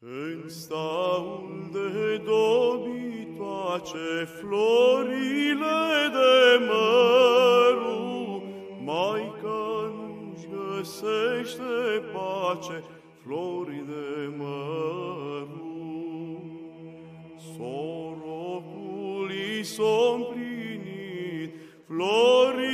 În staul de dobitoace florile de măru, Maica nu-și găsește pace, flori de măru. Sorocul i s-a împlinit, flori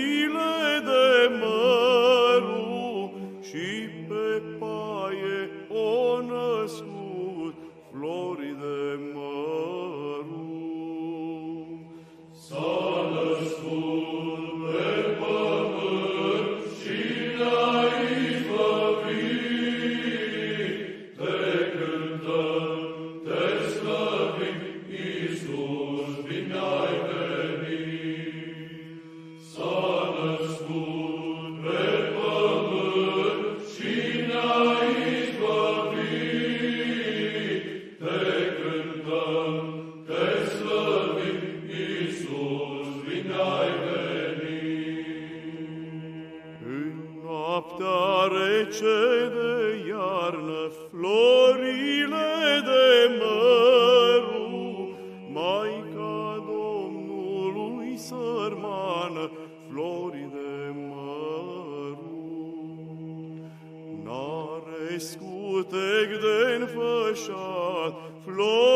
crescute de înfășat, flori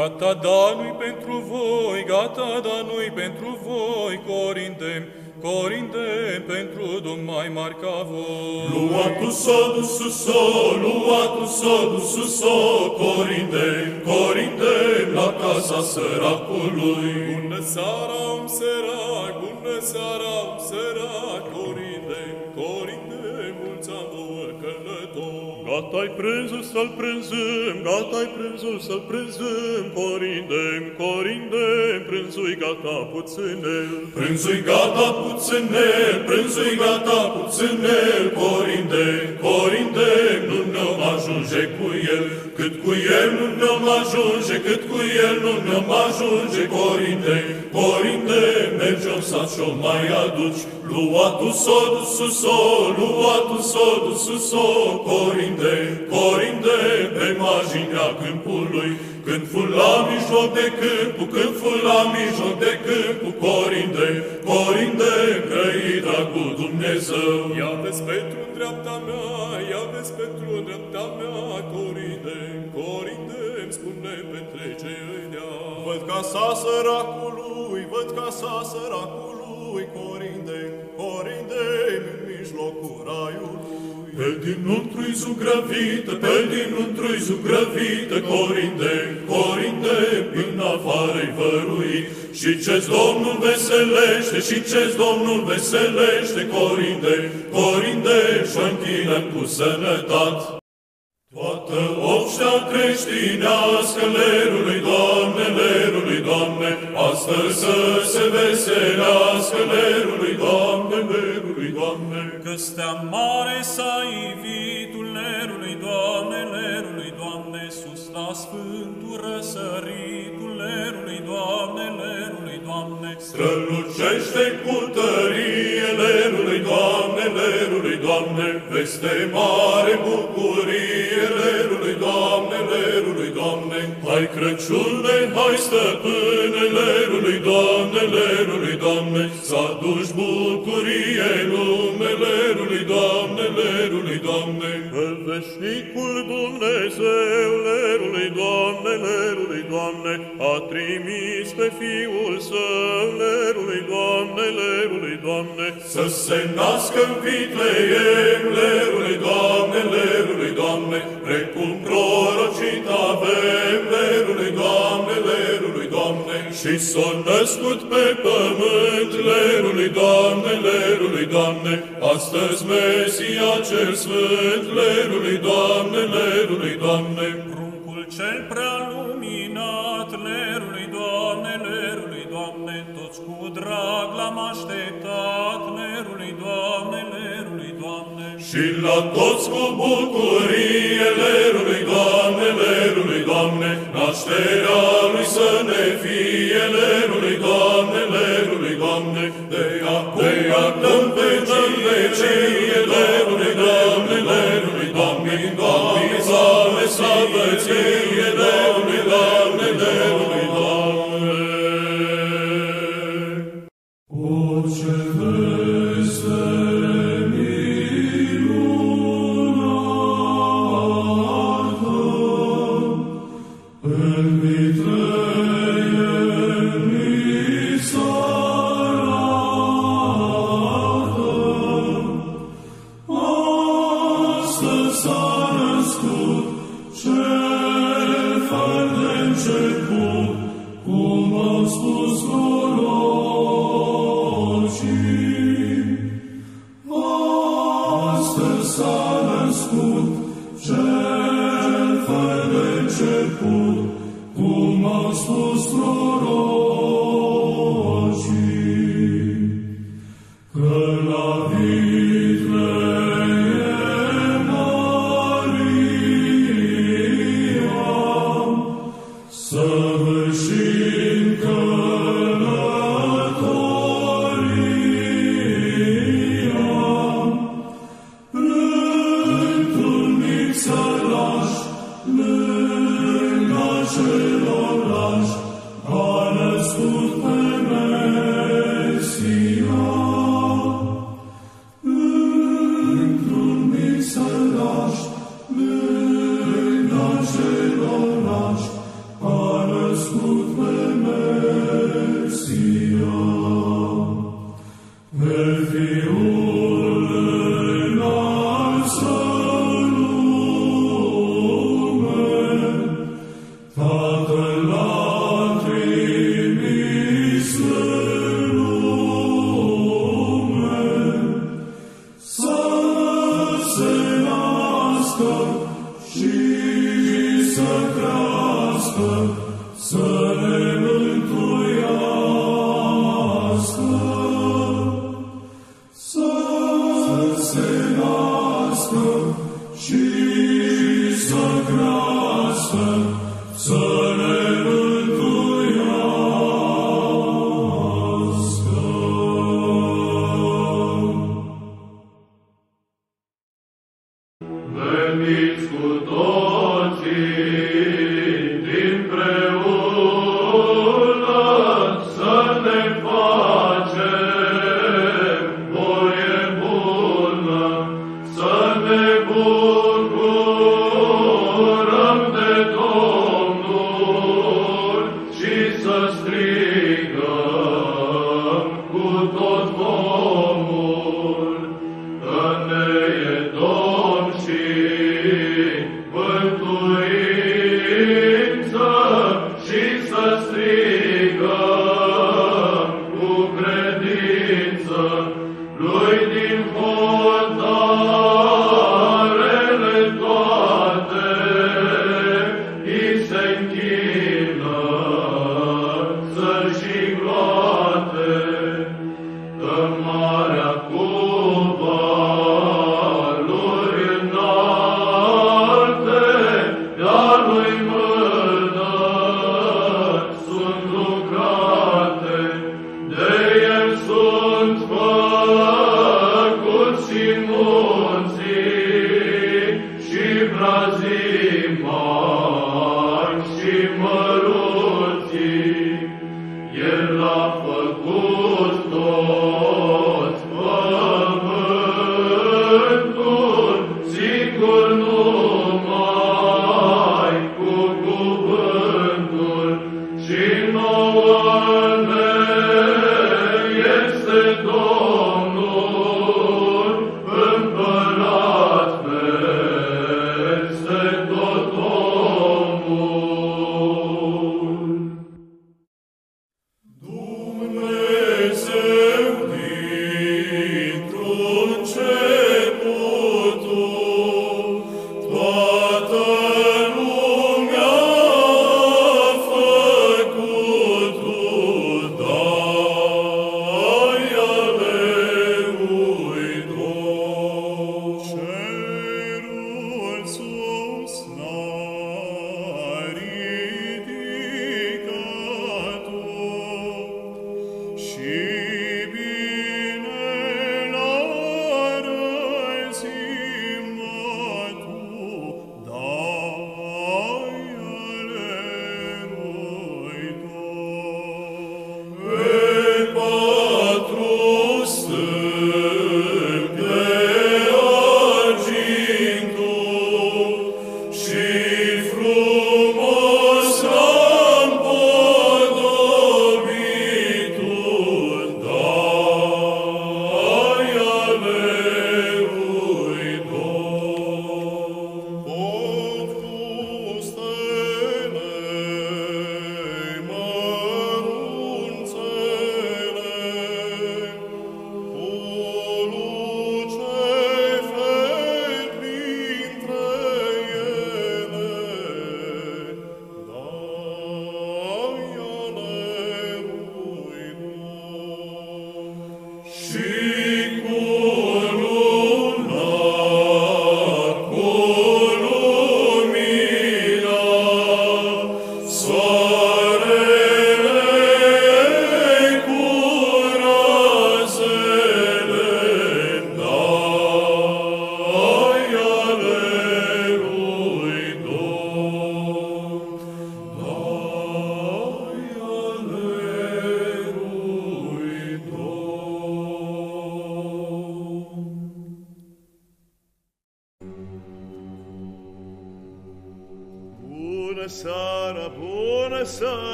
Gata Danui pentru voi, gata Danui pentru voi, corindem, corindem pentru Dumnezeu mari ca voi. Luatu sodu suso, luatu sodu suso, corinde, corinde, la casa săracului. Bună seara, om sărac, bună seara, om sărac, Gata-i prânzul să-l prânzăm, gata-i prânzul să-l prânzăm, corindem, corindem, prânzul gata puținel. Prânzui gata puținel, prânzui gata puținel, corinde, corinde, nu ne-am ajunge cu el, cât cu el nu ne-am ajunge, cât cu el nu ne-am ajunge, corinde, corinde, mergem să și-o mai aduci, luatu sodu suso, luatu sodu suso, corinde, corinde, pe marginea câmpului, când ful la mijloc de câmpul, când ful la mijloc de câmpul, corinde, corinde, grăi dragul Dumnezeu. Ia vezi pentru dreapta mea, ia vezi pentru dreapta mea, corinde, corinde, îmi spune petrece în ea. Văd casa săracului, văd casa săracului, corinde, corinde, în mijlocul raiului. Pe dinăuntru-i zugrăvită, pe dinăuntru-i zugrăvită, corinde, corinde, în afară-i văruit. Și ce-ți Domnul veselește, și ce-ți Domnul veselește, corinde, corinde, și cu sănătate. Toată obștea creștinească, lerului, Doamne, lerului, Doamne, astăzi să se veselească, lerului, Doamne, lerului, Doamne. Că stea mare s-a ivitul lerului, Doamne, lerului, Doamne, sus la sfântul răsăritul lerului, Doamne, lerului, Doamne. Strălucește cu tărie Doamne, veste mare bucurie lerului, Doamne, lerului, Doamne. Hai Crăciune, hai stăpâne lerului, Doamne, lerului, Doamne, să aduci bucurie lume lerului, Doamne, lerului, Doamne. Pe veșnicul Dumnezeu, lerului, Doamne, lerului, Doamne, a trimis pe Fiul Său, lerului, Doamne, lerului, Doamne, Să se nască în Vitleem, născut pe pământ, lerului, Doamne, lerului, Doamne, astăzi Mesia cel Sfânt, lerului, Doamne, lerului, Doamne, Pruncul cel prea luminat, lerului, Doamne, lerului, Doamne, toți cu drag l-am așteptat, lerului, Doamne, lerului, Doamne. Și la toți cu bucurie, lerului, Doamne, lerului, Doamne, nașterea și să strigăm cu credință lui din hotarele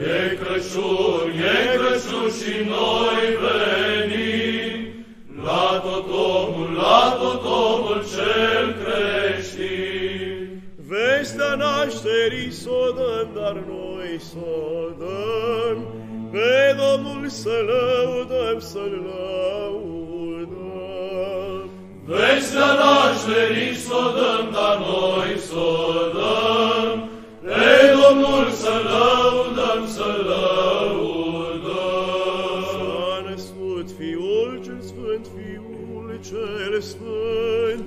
E Crăciun, e Crăciun și noi venim la tot omul, la tot omul cel creștin. Vestea nașterii s-o dăm, dar noi s-o dăm, pe Domnul să lăudăm, să-L lăudăm. Vestea nașterii s-o dăm, dar noi s-o dăm, pe Domnul să lăudăm, să lăudăm. S-a născut Fiul cel Sfânt, Fiul cel Sfânt,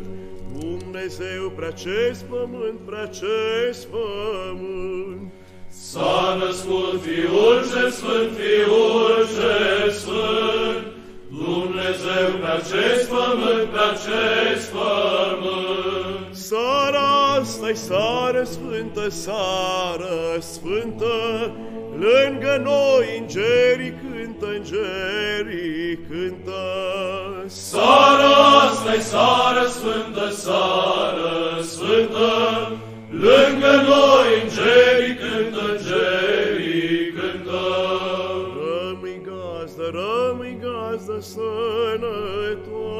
Dumnezeu prea acest pământ, prea acest pământ. S-a născut Fiul cel Sfânt, Fiul cel Sfânt, Dumnezeu pe acest pământ, pe acest pământ. Sara asta-i sară sfântă, sară sfântă, lângă noi îngerii cântă, îngerii cântă. Sara asta-i sară sfântă, sară sfântă, lângă noi îngerii cântă, îngerii cântă. Rămâi gazdă, rămâi gazdă sănătoasă, în anul,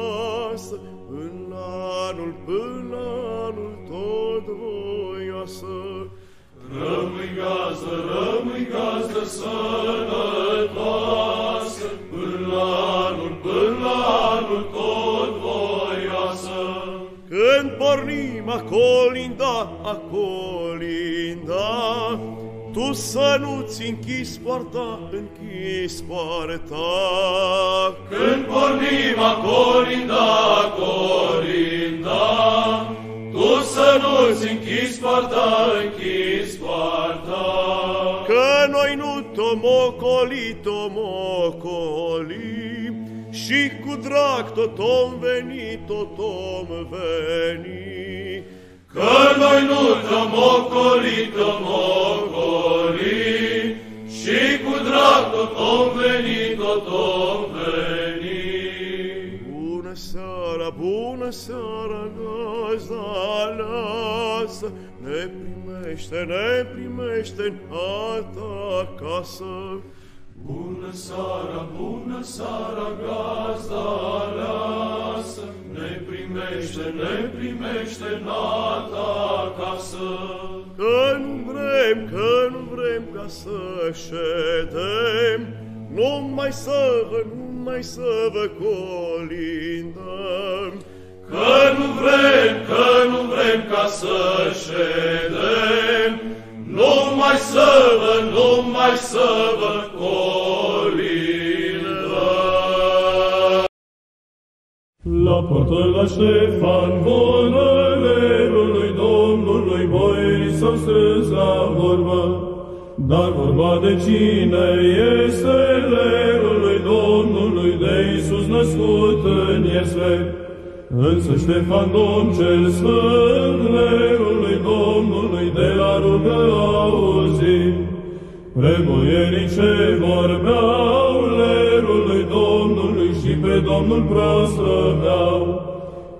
până anul tot voioasă. Rămâi gazdă, rămâi gazdă sănătoasă, până la anul, până la anul tot voioasă. Când pornim a colinda, a colinda, tu să nu-ți închizi poarta, închizi poarta. Când pornim a colinda, a colinda, tu să nu-ți închizi poarta, închizi poarta. Că noi nu tomocoli, tomocoli, și cu drag tot om veni, tot om veni. Că noi nu te-am ocolit, te-am ocolit, și cu drag tot om veni, tot om veni. Bună seara, gazda aleasă, ne primește, ne primește în a ta casă. Bună seara, bună seara, gazda aleasă, ne primește, ne primește în a ta casă. Că nu vrem, că nu vrem ca să ședem, numai să vă, numai să vă colindăm. Că nu vrem, că nu vrem ca să ședem, numai să vă, numai să vă colindăm. La portul la Ștefan, vonelerului Domnului, boierii s-au strâns la vorbă. Dar vorba de cine este lerul lui Domnului, de Iisus născut în Iesve. Însă Ștefan, Domn cel Sfânt, lerul lui Domnului, de la rugă auzit. Preboierii ce vorbeau lerul lui Domnului și pe Domnul proslăveau.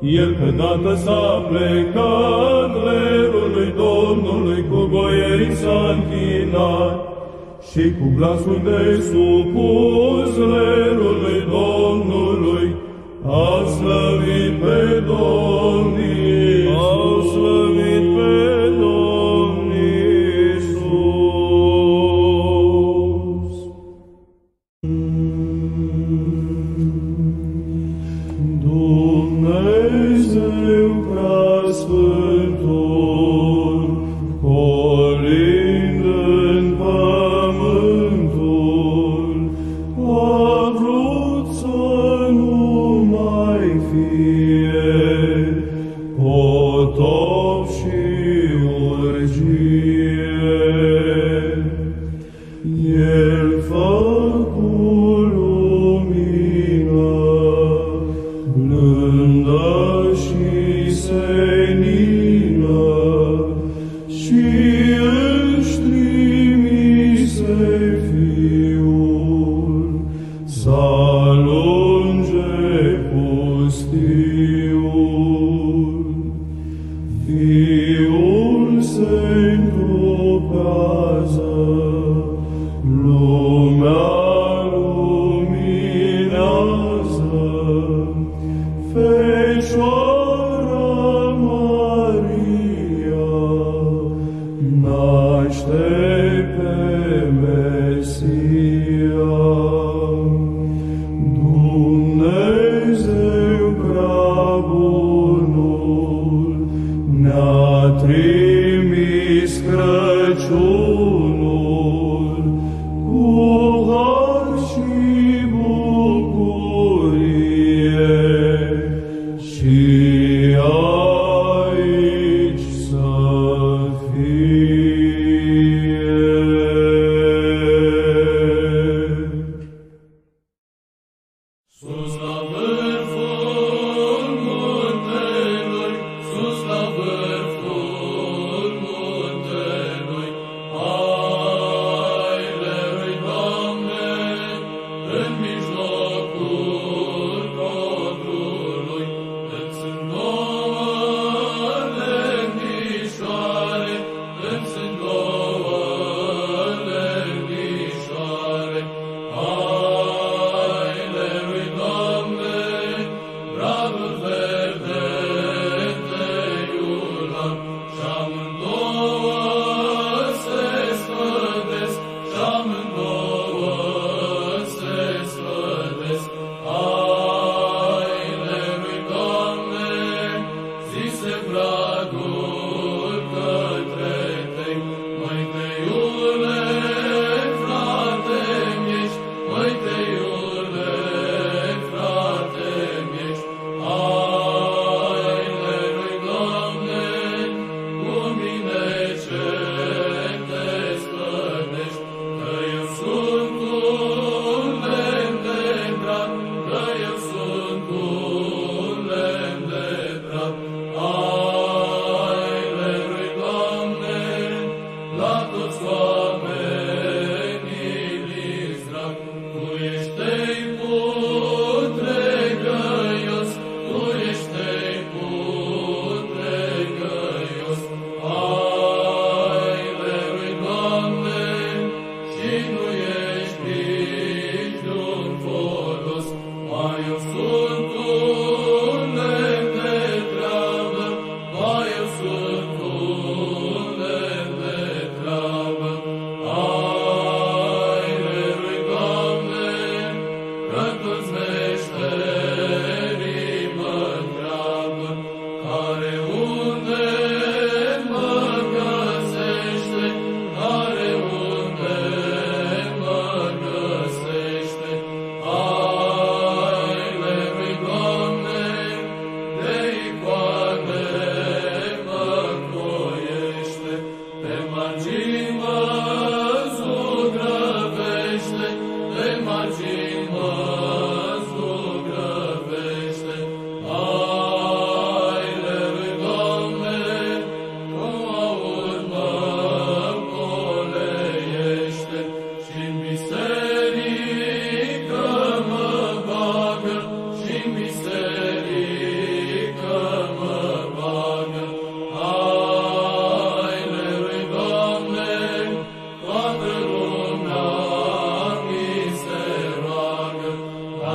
El pe dată s-a plecat, lerul lui Domnului cu boierii s-a închinat. Și cu glasul de supus lerul lui Domnului Aslavi pe Domnul she.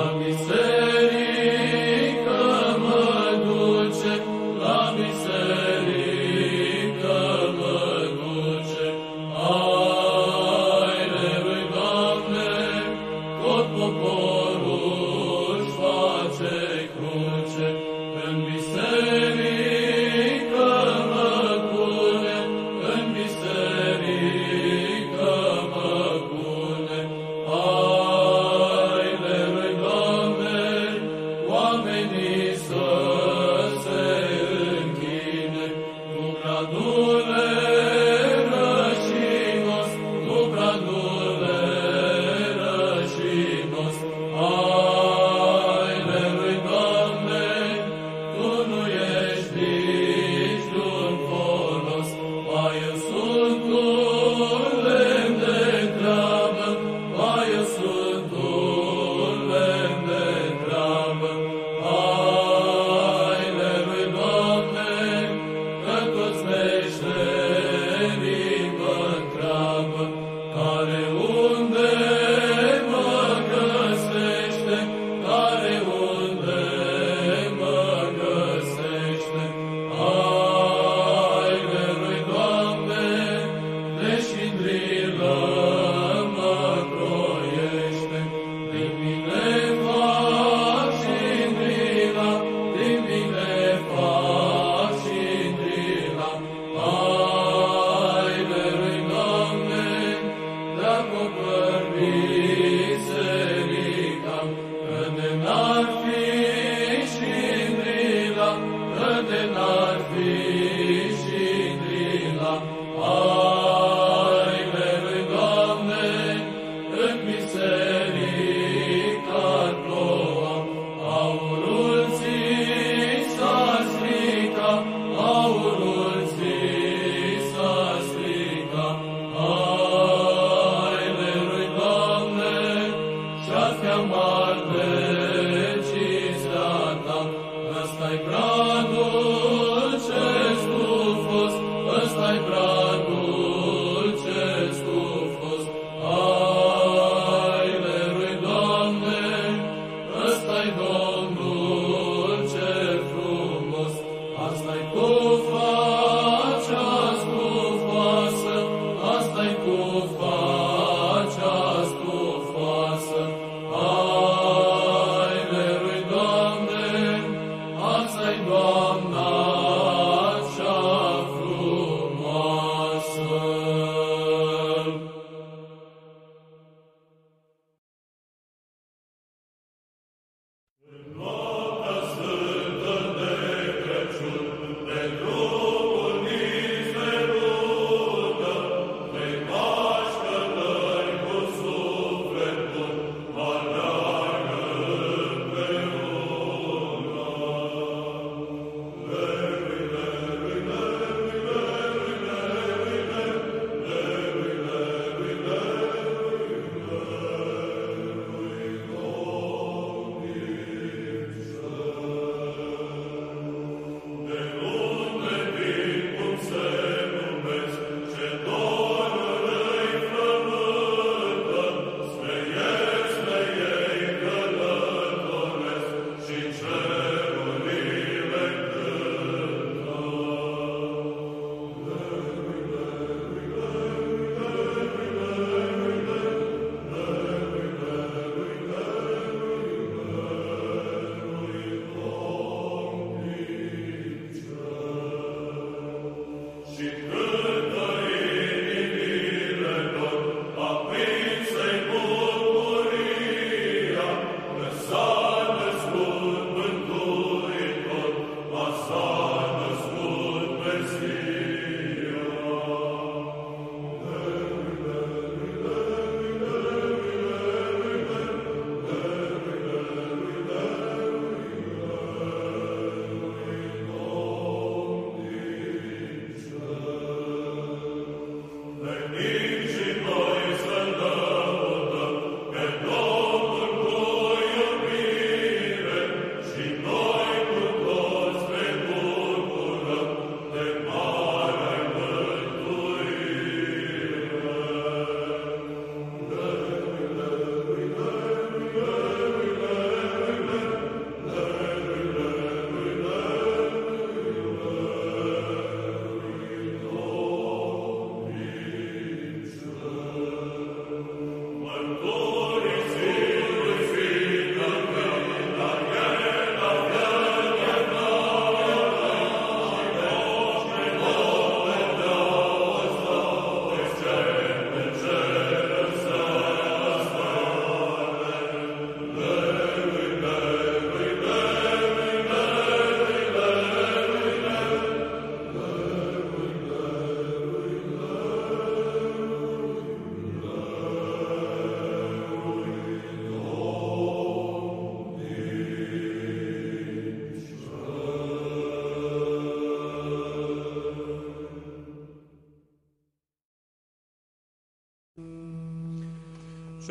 Amin.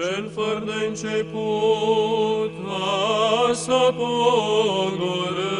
Cel fără de început a să pogorât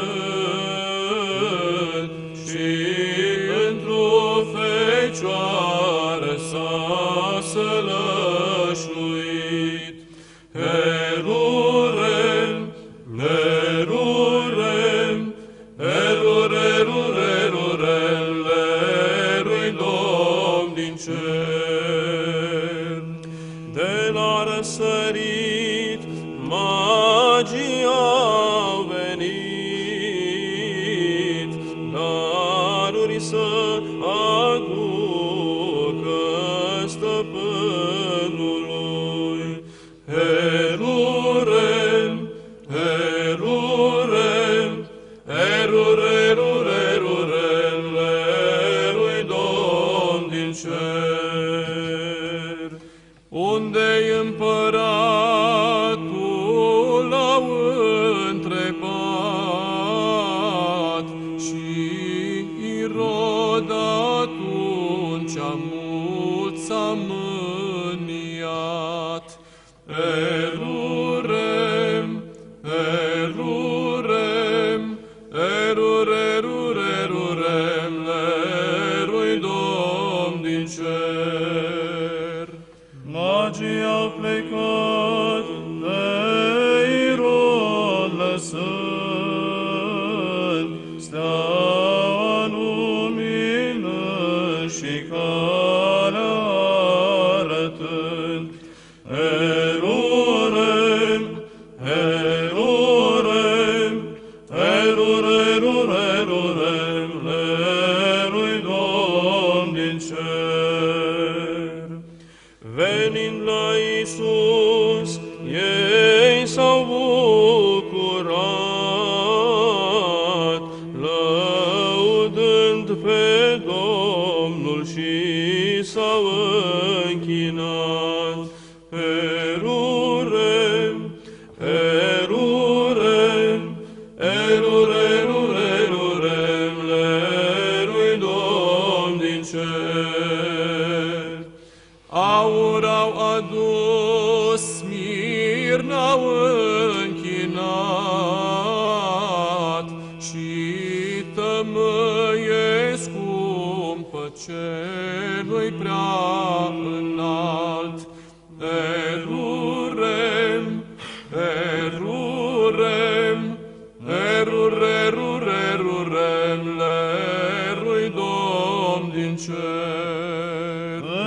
erurerurerurem, lerui Domn din cer.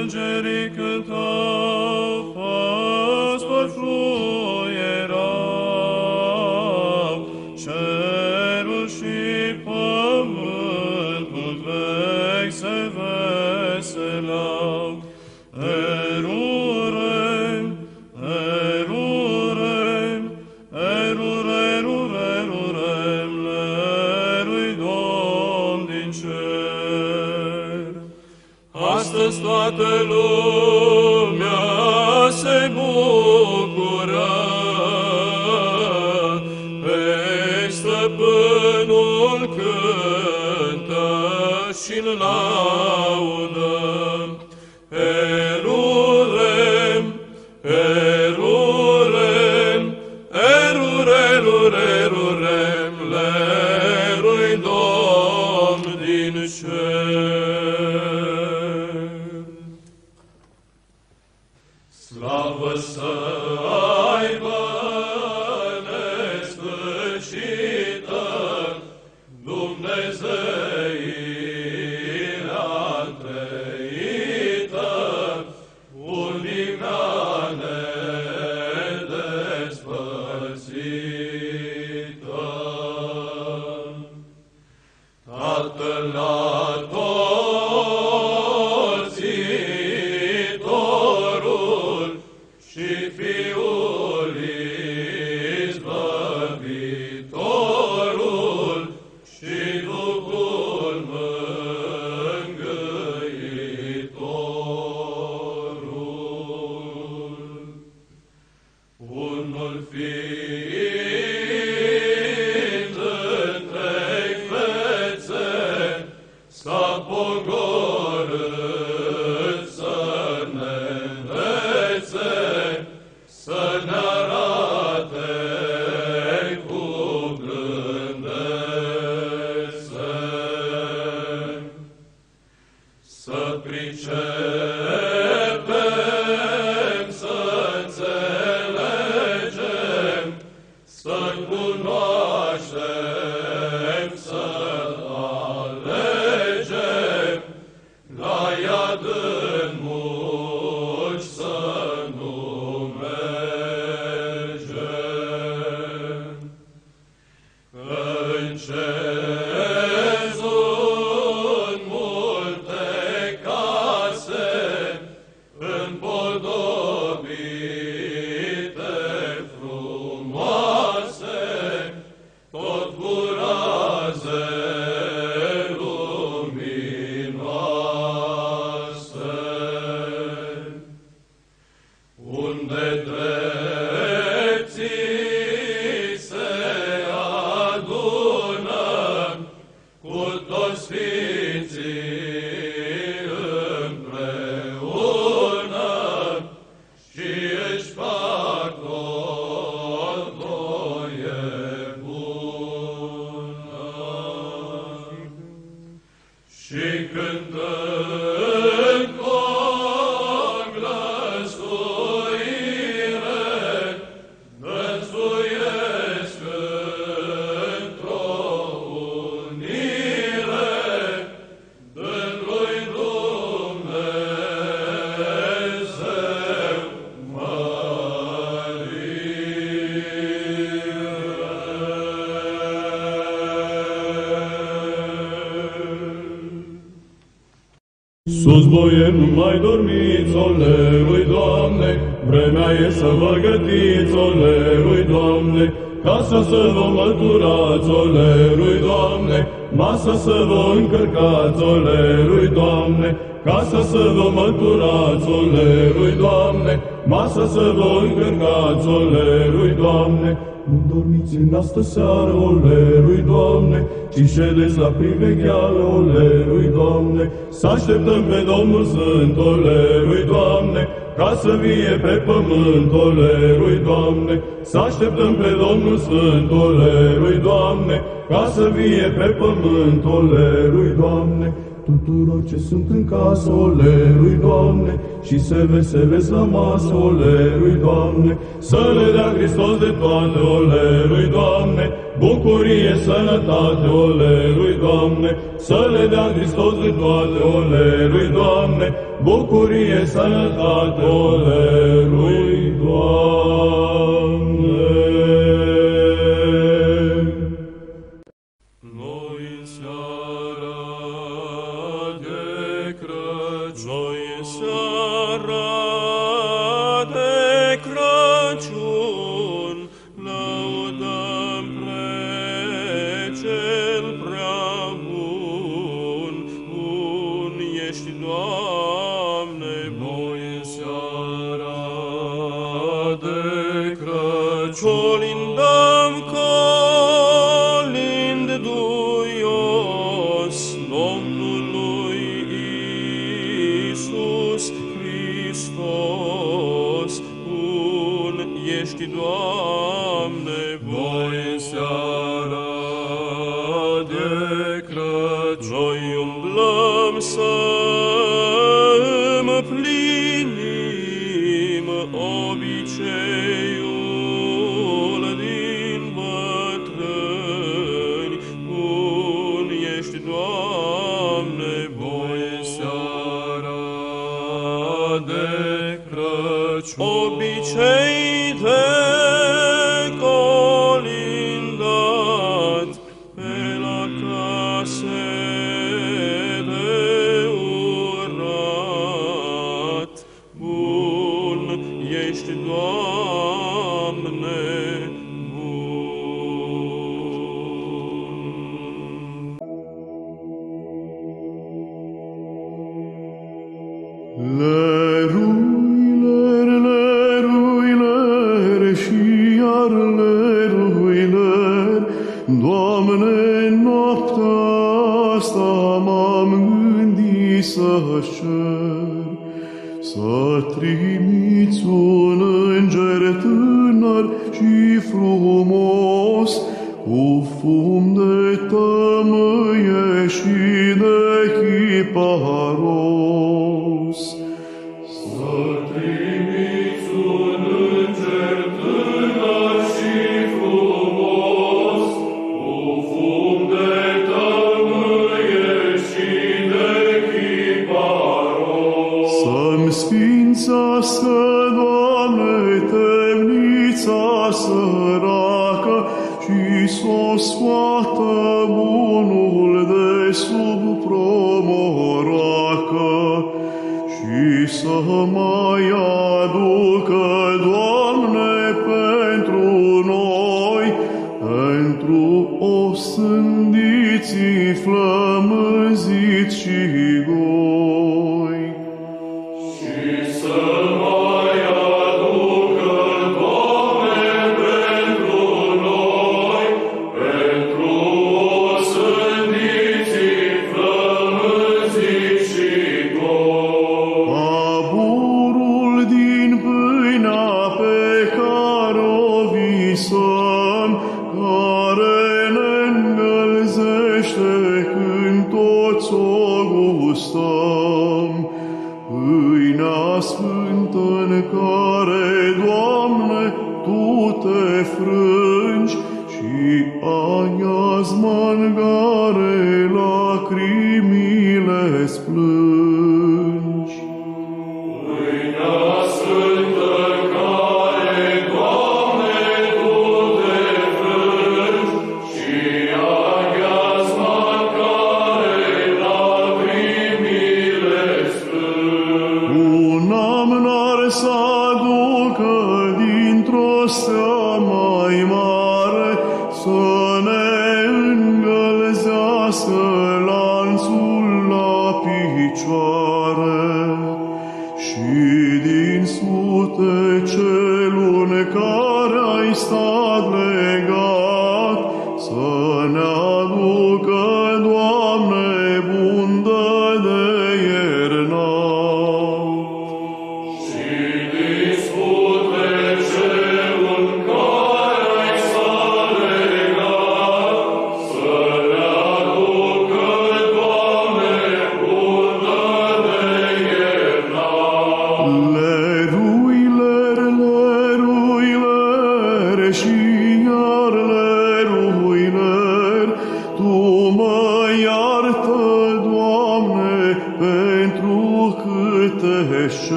Îngerii Allah. Nu mai dormiți, olerui, Doamne, vremea e să vă gătiți, olerui, Doamne, casa să vă măturați, olerui, Doamne, masa să vă încărcați, olerui, Doamne, casa să vă măturați, olerui, Doamne, masa să vă încărcați, olerui, Doamne, nu dormiți în astă seară, olerui, Doamne, ci ședeți la privegheală, olerui, Doamne, să așteptăm pe Domnul Sfânt, olerui, Doamne, ca să vie pe pământ, olerui, Doamne, să așteptăm pe Domnul Sfânt, olerui, Doamne, ca să vie pe pământ, olerui, Doamne, tuturor ce sunt în casă, olerui, Doamne, și se veselesc la masă, olerui, Doamne, să le dea Hristos de toate, olerui, Doamne, bucurie, sănătate, olerui, Doamne, să le dea Hristos de toate, olerui, Doamne, bucurie, sănătate, olerui, Doamne. Gândit să-ți cer, să trimiți un înger tânăr și frumos, cu fum de tămâie și de chiparos. Să trimiți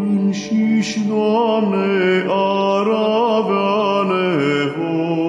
Înșiși, Doamne, ar avea nevoie.